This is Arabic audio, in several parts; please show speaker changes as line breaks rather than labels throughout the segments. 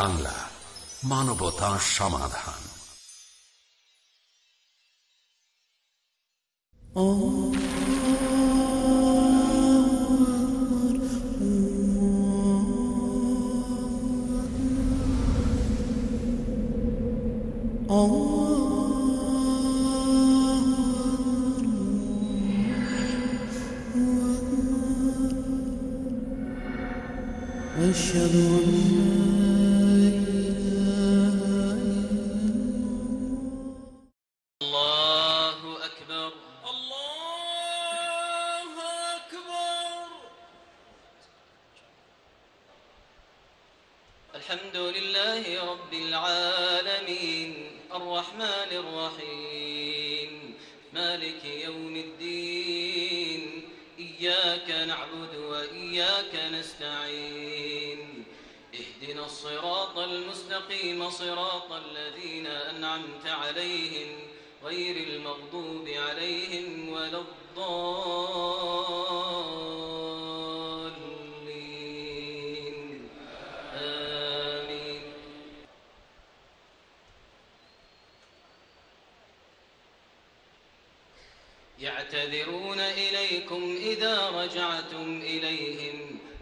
Piece TV Bangla মানবতা সমাধান
أشهد
نستعين اهدنا الصراط المستقيم صراط الذين أنعمت عليهم غير المغضوب عليهم ولا الضالين. آمين. يعتذرون إليكم إذا رجعتم إليهم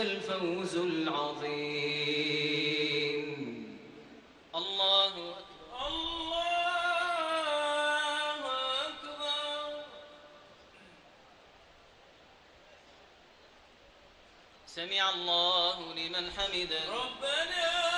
الفوز العظيم. الله سمع الله لمن حمده. ربنا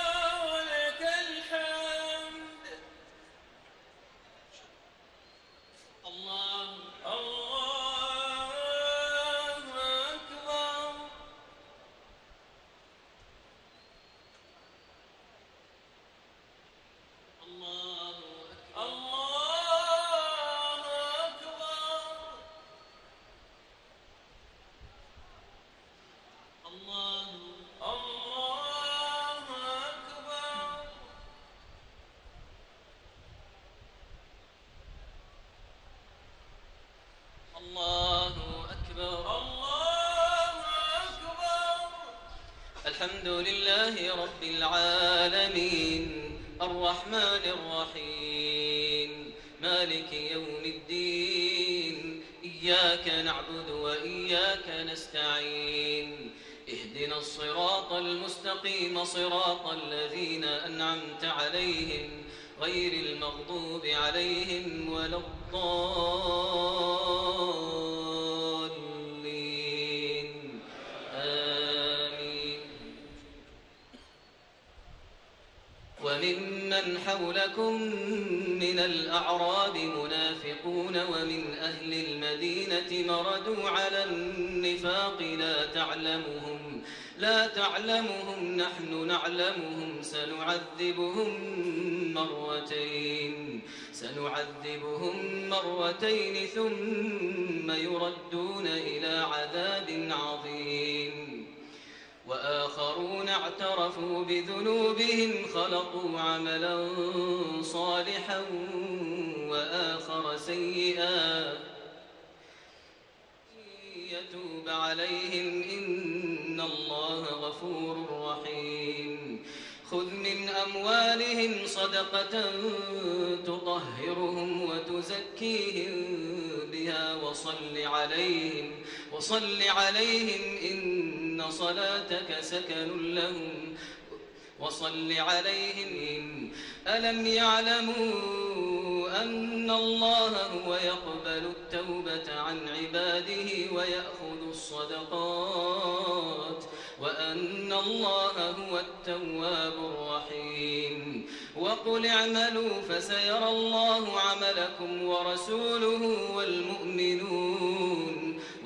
وممن حولكم من الأعراب منافقون ومن أهل المدينة مردوا على النفاق لا تعلمهم لا تعلمهم نحن نعلمهم سنعذبهم مرتين سنعذبهم مرتين ثم يردون إلى عذاب عظيم. وآخرون اعترفوا بذنوبهم خلقوا عملا صالحا وآخر سيئا. يتوب عليهم إن الله غفور رحيم. خذ من أموالهم صدقة تطهرهم وتزكيهم بها وصل عليهم وصل عليهم إن صلاتك سكن لهم. وصل عليهم. ألم يعلموا أن الله هو يقبل التوبة عن عباده ويأخذ الصدقات؟ وأن الله هو التواب الرحيم. وقل اعملوا فسيرى الله عملكم ورسوله والمؤمنون.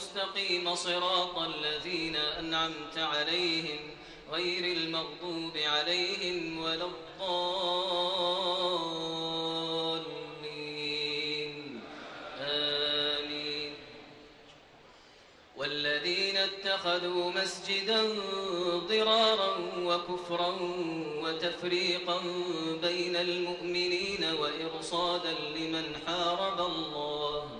المستقيم صراط الذين أنعمت عليهم غير المغضوب عليهم ولا الضالين. آمين. والذين اتخذوا مسجدا ضرارا وكفرا وتفريقا بين المؤمنين وإرصادا لمن حارب الله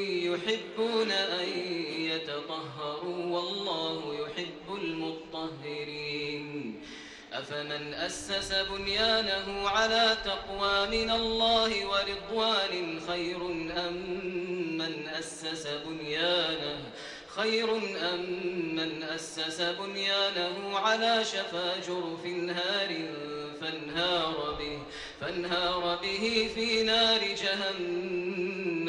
يحبون أن يتطهروا والله يحب المطهرين. أفمن أسس بنيانه على تقوى من الله ورضوان خير أم من أسس بنيانه؟ خير أم من أسس بنيانه على شفا جرف نهار فانهار به فانهار به في نار جهنم.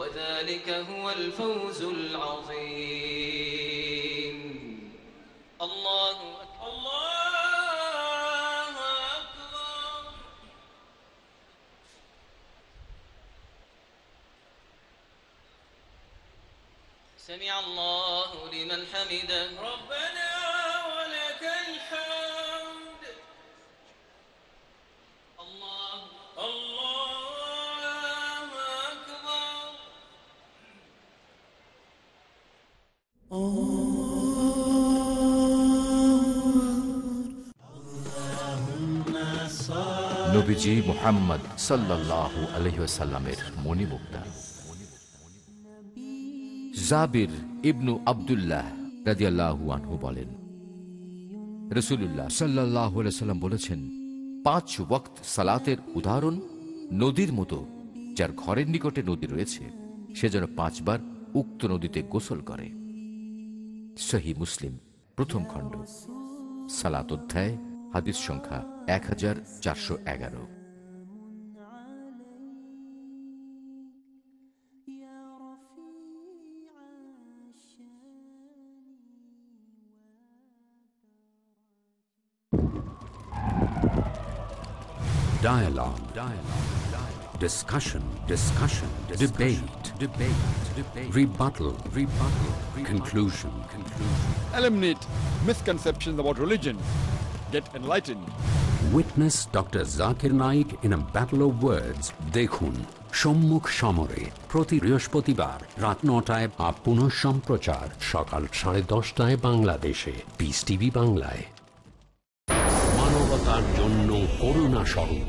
وذلك هو الفوز العظيم. الله أكبر.
الله أكبر.
سمع الله لمن حمده.
ربنا
নবীজি মোহাম্মদ সাল্লাহ আলহিসাল্লামের মণিমুক্তা। জাবির ইবনু আবদুল্লাহ রাজিয়াল্লাহু বলেন রসুল্লাহ সাল্লাহ সাল্লাম বলেছেন, পাঁচ ওয়াক্ত সালাতের উদাহরণ নদীর মতো, যার ঘরের নিকটে নদী রয়েছে, সে যেন পাঁচবার উক্ত নদীতে গোসল করে। সহি মুসলিম প্রথম খণ্ড, সালাত অধ্যায় হাদিস সংখ্যা এক হাজার চারশো এগারো
Dialogue. Dialogue. Discussion. Discussion. Debate. Debate. Debate. Rebuttal. Rebuttal. Conclusion. Conclusion.
Eliminate misconceptions about religion. Get enlightened.
Witness Dr. Zakir Naik in a battle of words. Dekhun. সম্মুখ সমরে প্রতি বৃহস্পতিবার রাত নটায় বা পুনঃ সম্প্রচার সকাল সাড়ে দশটায় বাংলাদেশে পিস টিভি বাংলায় মানবতার জন্য করুণা স্বরূপ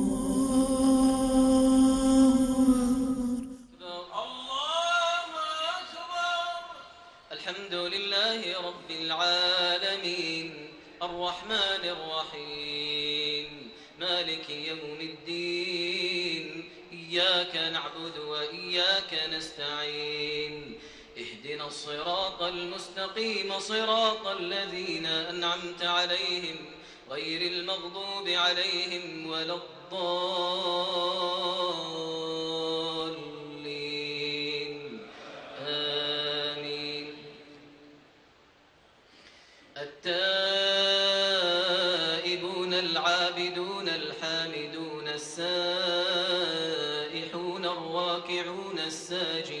صراط الذين أنعمت عليهم غير المغضوب عليهم ولا الضالين. آمين. التائبون العابدون الحامدون السائحون الراكعون الساجدون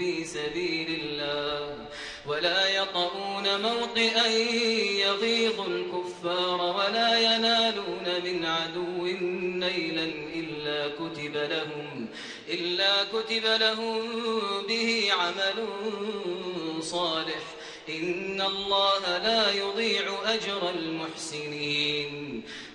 في سبيل الله ولا يطؤون موطئا يغيظ الكفار ولا ينالون من عدو نيلا إلا كتب لهم إلا كتب لهم به عمل صالح. إن الله لا يضيع أجر المحسنين.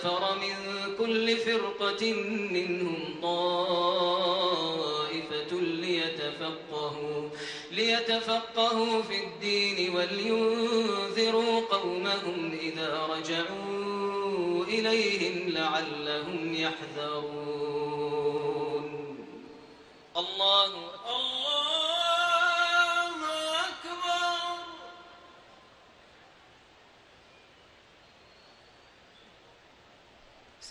نفر من كل فرقة منهم طائفة ليتفقهوا ليتفقهوا في الدين ولينذروا قومهم إذا رجعوا إليهم لعلهم يحذرون.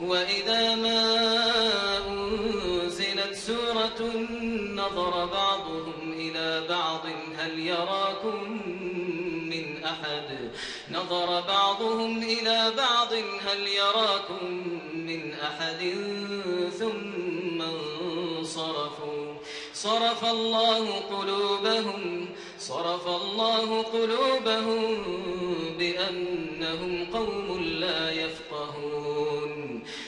وإذا ما أنزلت سورة نظر بعضهم إلى بعض هل يراكم من أحد؟ نظر بعضهم إلى بعض هل يراكم من أحد؟ ثم انصرفوا. صرف الله قلوبهم صرف الله قلوبهم بأنهم قوم لا يفقهون.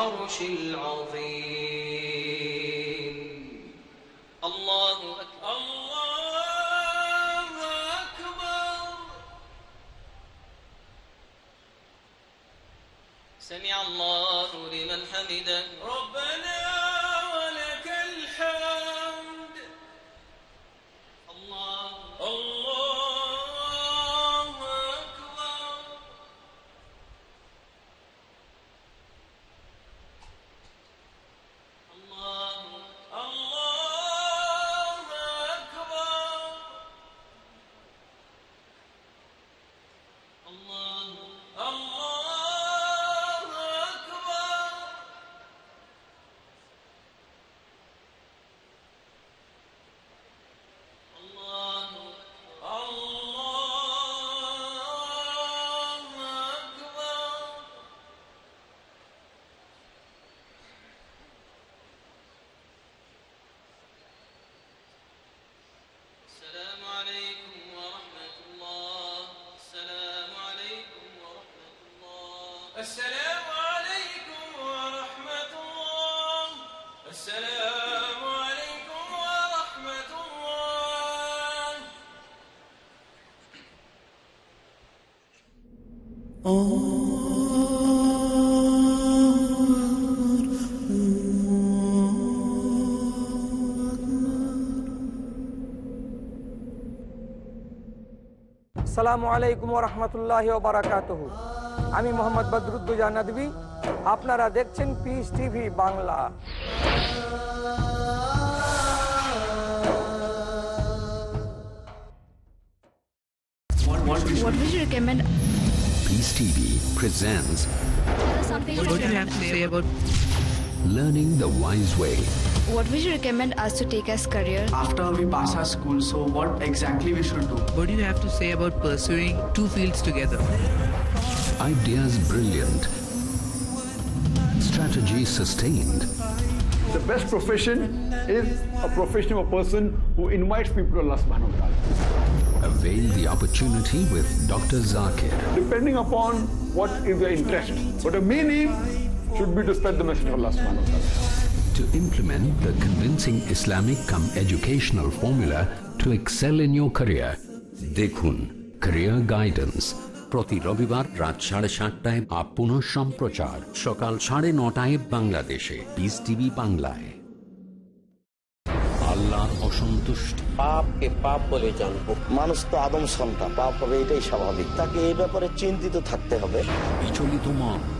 العرش العظيم. الله أكبر.
الله أكبر.
سمع الله لمن حمده.
ربنا
السلام عليكم ورحمة الله السلام عليكم ورحمة الله
সালামু আলাইকুম রহমতুল্লাহ বারাকাত আমি মোহাম্মদ বদরুদ্দুজা নদী আপনারা দেখছেন Peace TV Bangla
What would you recommend?
Peace TV presents
Something what would you have to say about
Learning the Wise Way.
what would you recommend us to take as career?
after we pass our school so what exactly we should do
What do you have to say about pursuing two fields together?
Ideas brilliant. Strategy sustained.
The best profession is a profession of a person who invites people to Allah subhanahu wa ta'ala.
Avail the opportunity with Dr. Zakir.
Depending upon what is their interest. But the main aim should be to spread the message of Allah subhanahu wa ta'ala.
to implement the convincing Islamic come educational formula to excel in your career. দেখুন career guidance প্রতি রবিবার রাত সাড়ে সাতটায় আপ পুনঃ সম্প্রচার সকাল সাড়ে নটায় বাংলাদেশে। পিস টিভি বাংলায়। আল্লাহর অসন্তুষ্টি।
পাপকে পাপ বলে জানব। মানুষ তো আদম সন্তান পাপ হবে এটাই স্বাভাবিক। তাকে এই ব্যাপারে চিন্তিত থাকতে হবে।
বিচলিত মন।